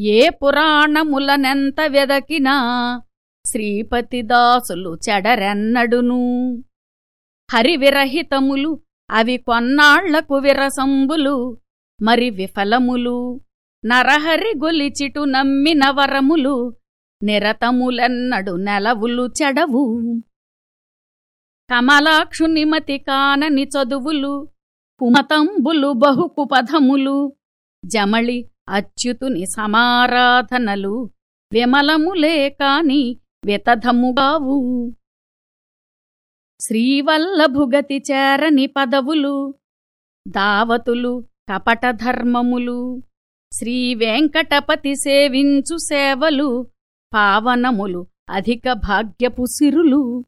ఏ పురాణములనెంత వెదకినా శ్రీపతిదాసులు చెడరెన్నడును. హరివిరహితములు అవి కొన్నాళ్ళకు విరసంబులు మరి విఫలములు నరహరి గొలిచిటు నమ్మిన వరములు నిరతములెన్నడు నెలవులు చెడవు. కమలాక్షునిమతి కానని చదువులు కుమతంబులు బహుకుపథములు జమళి అచ్యుతుని సమారాధనలు విమలములే కాని వితధముగావు శ్రీవల్లభుగతి చేరని పదవులు దావతులు కపటధర్మములు శ్రీవేంకటపతి సేవించు సేవలు పావనములు అధిక భాగ్యపు సిరులు.